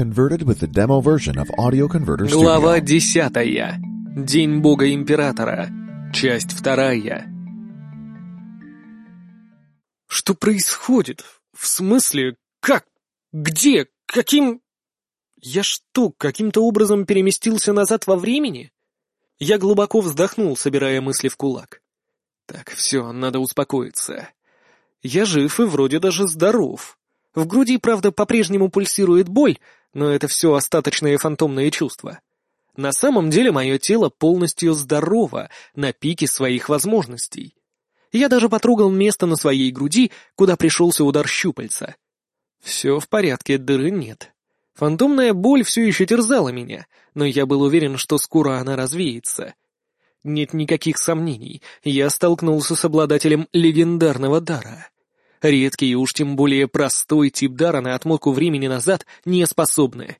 converted with the demo version of Audio Converter Studio. Глава десятая. День Бога Императора. Часть вторая. Что происходит? В смысле? Как? Где? Каким... Я что, каким-то образом переместился назад во времени? Я глубоко вздохнул, собирая мысли в кулак. Так, все, надо успокоиться. Я жив и вроде даже здоров. В груди, правда, по-прежнему пульсирует боль, но это все остаточные фантомные чувства. На самом деле мое тело полностью здорово, на пике своих возможностей. Я даже потрогал место на своей груди, куда пришелся удар щупальца. Все в порядке, дыры нет. Фантомная боль все еще терзала меня, но я был уверен, что скоро она развеется. Нет никаких сомнений, я столкнулся с обладателем легендарного дара. Редкий и уж тем более простой тип дара на отмотку времени назад не способны.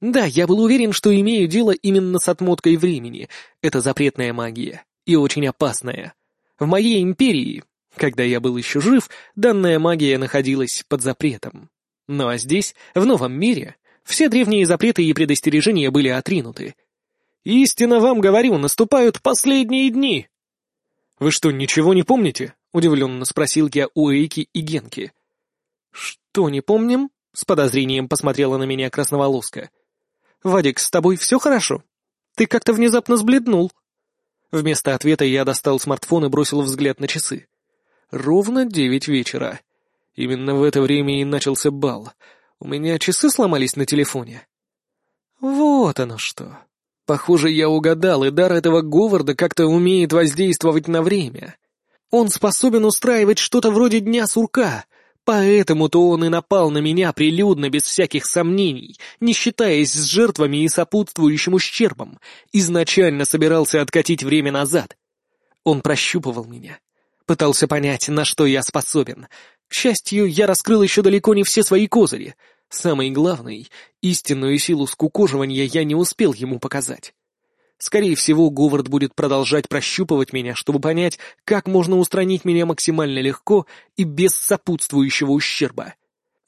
Да, я был уверен, что имею дело именно с отмоткой времени. Это запретная магия. И очень опасная. В моей империи, когда я был еще жив, данная магия находилась под запретом. Ну а здесь, в новом мире, все древние запреты и предостережения были отринуты. Истинно вам говорю, наступают последние дни. Вы что, ничего не помните? — удивленно спросил я у Эйки и Генки. «Что, не помним?» — с подозрением посмотрела на меня красноволоска. «Вадик, с тобой все хорошо? Ты как-то внезапно сбледнул». Вместо ответа я достал смартфон и бросил взгляд на часы. Ровно девять вечера. Именно в это время и начался бал. У меня часы сломались на телефоне. Вот оно что. Похоже, я угадал, и дар этого Говарда как-то умеет воздействовать на время. Он способен устраивать что-то вроде Дня Сурка, поэтому-то он и напал на меня прилюдно, без всяких сомнений, не считаясь с жертвами и сопутствующим ущербом, изначально собирался откатить время назад. Он прощупывал меня, пытался понять, на что я способен. К счастью, я раскрыл еще далеко не все свои козыри. Самый главный, истинную силу скукоживания я не успел ему показать. Скорее всего, Говард будет продолжать прощупывать меня, чтобы понять, как можно устранить меня максимально легко и без сопутствующего ущерба.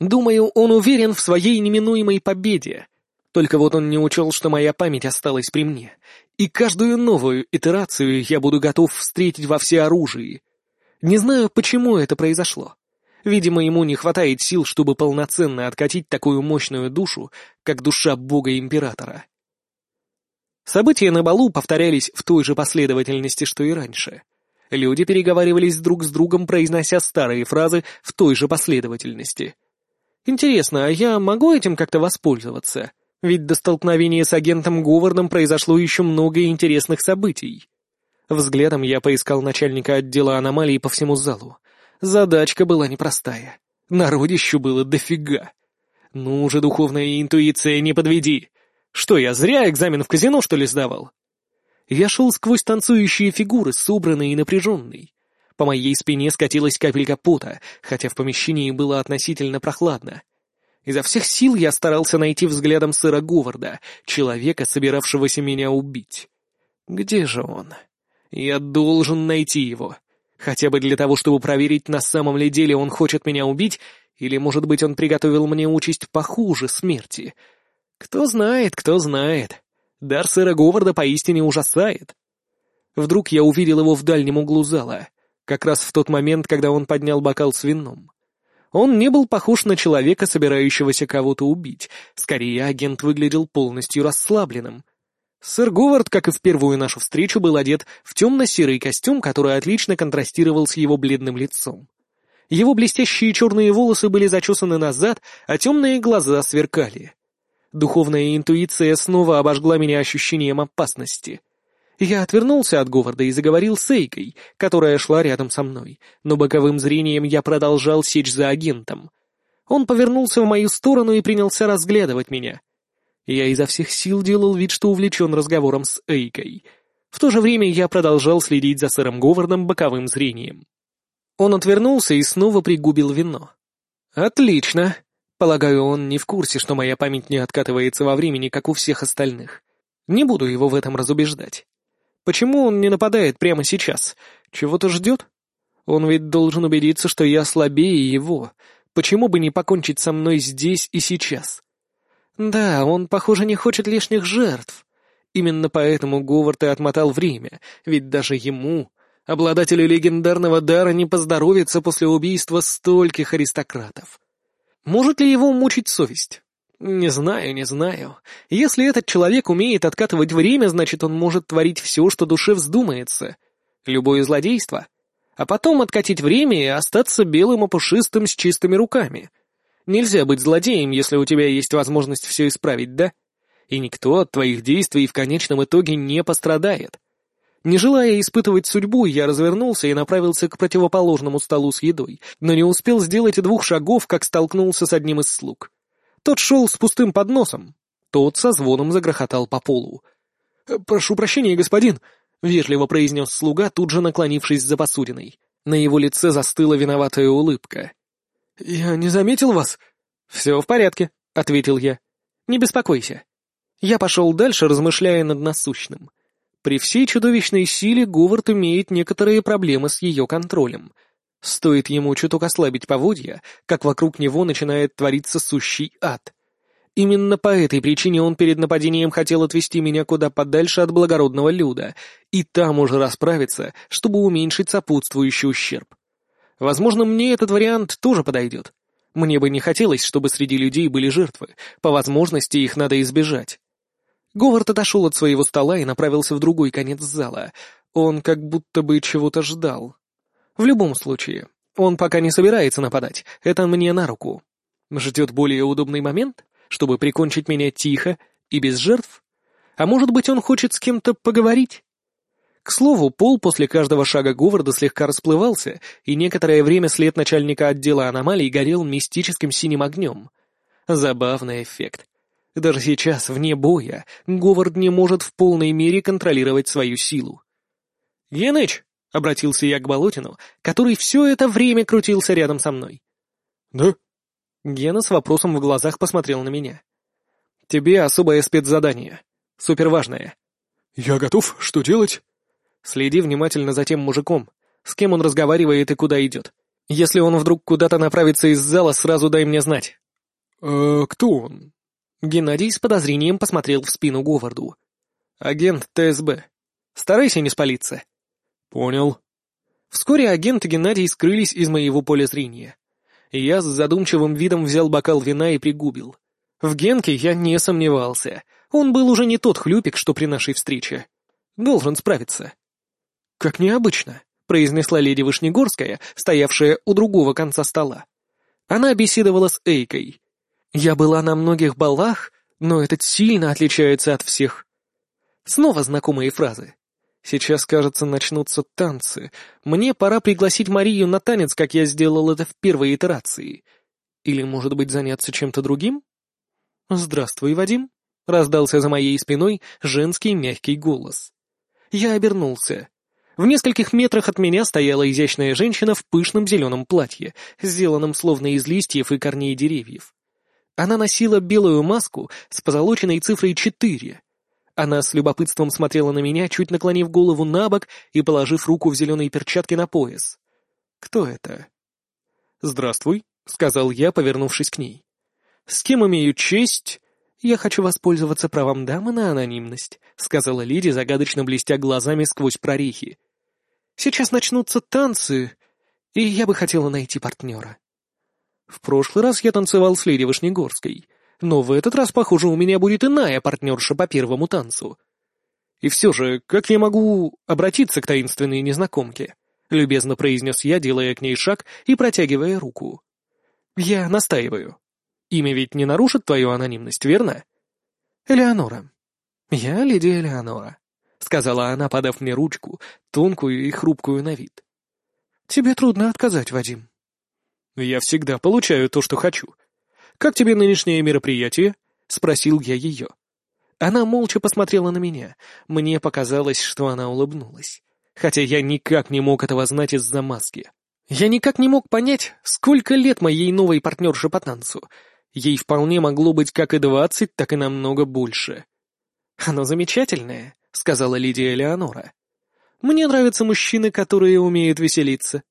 Думаю, он уверен в своей неминуемой победе. Только вот он не учел, что моя память осталась при мне, и каждую новую итерацию я буду готов встретить во всеоружии. Не знаю, почему это произошло. Видимо, ему не хватает сил, чтобы полноценно откатить такую мощную душу, как душа бога-императора. События на балу повторялись в той же последовательности, что и раньше. Люди переговаривались друг с другом, произнося старые фразы в той же последовательности. Интересно, а я могу этим как-то воспользоваться? Ведь до столкновения с агентом Говардом произошло еще много интересных событий. Взглядом я поискал начальника отдела аномалий по всему залу. Задачка была непростая. Народищу было дофига. Ну же, духовная интуиция, не подведи. Что, я зря экзамен в казино, что ли, сдавал? Я шел сквозь танцующие фигуры, собранный и напряженный. По моей спине скатилась капелька пота, хотя в помещении было относительно прохладно. Изо всех сил я старался найти взглядом сэра Говарда, человека, собиравшегося меня убить. Где же он? Я должен найти его. Хотя бы для того, чтобы проверить, на самом ли деле он хочет меня убить, или, может быть, он приготовил мне участь похуже смерти — кто знает, кто знает. Дар сэра Говарда поистине ужасает. Вдруг я увидел его в дальнем углу зала, как раз в тот момент, когда он поднял бокал с вином. Он не был похож на человека, собирающегося кого-то убить. Скорее, агент выглядел полностью расслабленным. Сэр Говард, как и в первую нашу встречу, был одет в темно-серый костюм, который отлично контрастировал с его бледным лицом. Его блестящие черные волосы были зачесаны назад, а темные глаза сверкали. Духовная интуиция снова обожгла меня ощущением опасности. Я отвернулся от Говарда и заговорил с Эйкой, которая шла рядом со мной, но боковым зрением я продолжал сечь за агентом. Он повернулся в мою сторону и принялся разглядывать меня. Я изо всех сил делал вид, что увлечен разговором с Эйкой. В то же время я продолжал следить за сэром Говардом боковым зрением. Он отвернулся и снова пригубил вино. «Отлично!» Полагаю, он не в курсе, что моя память не откатывается во времени, как у всех остальных. Не буду его в этом разубеждать. Почему он не нападает прямо сейчас? Чего-то ждет? Он ведь должен убедиться, что я слабее его. Почему бы не покончить со мной здесь и сейчас? Да, он, похоже, не хочет лишних жертв. Именно поэтому Говард и отмотал время, ведь даже ему, обладателю легендарного дара, не поздоровится после убийства стольких аристократов. Может ли его мучить совесть? Не знаю, не знаю. Если этот человек умеет откатывать время, значит, он может творить все, что душе вздумается. Любое злодейство. А потом откатить время и остаться белым и пушистым с чистыми руками. Нельзя быть злодеем, если у тебя есть возможность все исправить, да? И никто от твоих действий в конечном итоге не пострадает. Не желая испытывать судьбу, я развернулся и направился к противоположному столу с едой, но не успел сделать и двух шагов, как столкнулся с одним из слуг. Тот шел с пустым подносом. Тот со звоном загрохотал по полу. «Э, «Прошу прощения, господин», — вежливо произнес слуга, тут же наклонившись за посудиной. На его лице застыла виноватая улыбка. «Я не заметил вас». «Все в порядке», — ответил я. «Не беспокойся». Я пошел дальше, размышляя над насущным. При всей чудовищной силе Говард имеет некоторые проблемы с ее контролем — Стоит ему чуток ослабить поводья, как вокруг него начинает твориться сущий ад. Именно по этой причине он перед нападением хотел отвести меня куда подальше от благородного люда, и там уже расправиться, чтобы уменьшить сопутствующий ущерб. Возможно, мне этот вариант тоже подойдет. Мне бы не хотелось, чтобы среди людей были жертвы, по возможности их надо избежать. Говард отошел от своего стола и направился в другой конец зала. Он как будто бы чего-то ждал. В любом случае, он пока не собирается нападать, это мне на руку. Ждет более удобный момент, чтобы прикончить меня тихо и без жертв? А может быть, он хочет с кем-то поговорить? К слову, пол после каждого шага Говарда слегка расплывался, и некоторое время след начальника отдела аномалий горел мистическим синим огнем. Забавный эффект. Даже сейчас, вне боя, Говард не может в полной мере контролировать свою силу. «Геныч, — обратился я к Болотину, который все это время крутился рядом со мной. «Да?» Гена с вопросом в глазах посмотрел на меня. «Тебе особое спецзадание. Суперважное». «Я готов. Что делать?» «Следи внимательно за тем мужиком. С кем он разговаривает и куда идет. Если он вдруг куда-то направится из зала, сразу дай мне знать». «Э, кто он?» Геннадий с подозрением посмотрел в спину Говарду. «Агент ТСБ. Старайся не спалиться». «Понял». Вскоре агент и Геннадий скрылись из моего поля зрения. Я с задумчивым видом взял бокал вина и пригубил. В Генке я не сомневался. Он был уже не тот хлюпик, что при нашей встрече. Должен справиться. «Как необычно», — произнесла леди Вышнегорская, стоявшая у другого конца стола. Она беседовала с Эйкой. «Я была на многих балах, но этот сильно отличается от всех». Снова знакомые фразы. Сейчас, кажется, начнутся танцы. Мне пора пригласить Марию на танец, как я сделал это в первой итерации. Или, может быть, заняться чем-то другим? «Здравствуй, Вадим», — раздался за моей спиной женский мягкий голос. Я обернулся. В нескольких метрах от меня стояла изящная женщина в пышном зеленом платье, сделанном словно из листьев и корней деревьев. Она носила белую маску с позолоченной цифрой четыре, она с любопытством смотрела на меня, чуть наклонив голову на бок и положив руку в зеленые перчатки на пояс. «Кто это?» «Здравствуй», — сказал я, повернувшись к ней. «С кем имею честь?» «Я хочу воспользоваться правом дамы на анонимность», — сказала леди, загадочно блестя глазами сквозь прорехи. «Сейчас начнутся танцы, и я бы хотела найти партнера». В прошлый раз я танцевал с леди Вышнегорской — но в этот раз, похоже, у меня будет иная партнерша по первому танцу. И все же, как я могу обратиться к таинственной незнакомке? Любезно произнес я, делая к ней шаг и протягивая руку. Я настаиваю. Имя ведь не нарушит твою анонимность, верно? Элеонора. Я леди Элеонора, сказала она, подав мне ручку, тонкую и хрупкую на вид. Тебе трудно отказать, Вадим. Я всегда получаю то, что хочу, «Как тебе нынешнее мероприятие?» — спросил я ее. Она молча посмотрела на меня. Мне показалось, что она улыбнулась. Хотя я никак не мог этого знать из-за маски. Я никак не мог понять, сколько лет моей новой партнерше по танцу. Ей вполне могло быть как и двадцать, так и намного больше. «Оно замечательное», — сказала Лидия Элеонора. «Мне нравятся мужчины, которые умеют веселиться.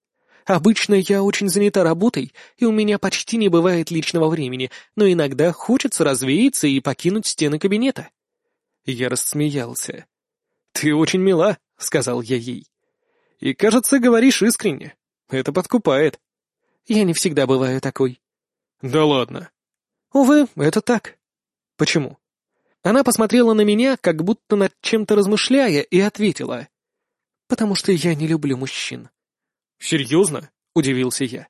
Обычно я очень занята работой, и у меня почти не бывает личного времени, но иногда хочется развеяться и покинуть стены кабинета». Я рассмеялся. «Ты очень мила», — сказал я ей. «И, кажется, говоришь искренне. Это подкупает». «Я не всегда бываю такой». «Да ладно». «Увы, это так». «Почему?» Она посмотрела на меня, как будто над чем-то размышляя, и ответила. «Потому что я не люблю мужчин». «Серьезно?» — удивился я.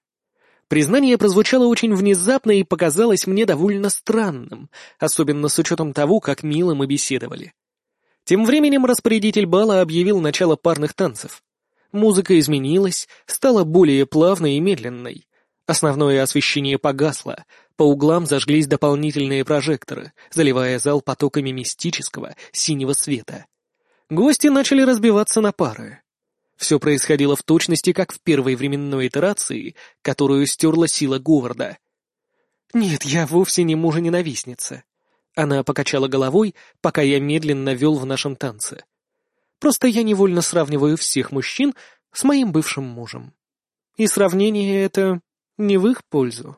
Признание прозвучало очень внезапно и показалось мне довольно странным, особенно с учетом того, как мило мы беседовали. Тем временем распорядитель бала объявил начало парных танцев. Музыка изменилась, стала более плавной и медленной. Основное освещение погасло, по углам зажглись дополнительные прожекторы, заливая зал потоками мистического синего света. Гости начали разбиваться на пары. Все происходило в точности, как в первой временной итерации, которую стерла сила Говарда. «Нет, я вовсе не мужа-ненавистница». Она покачала головой, пока я медленно вел в нашем танце. «Просто я невольно сравниваю всех мужчин с моим бывшим мужем. И сравнение это не в их пользу».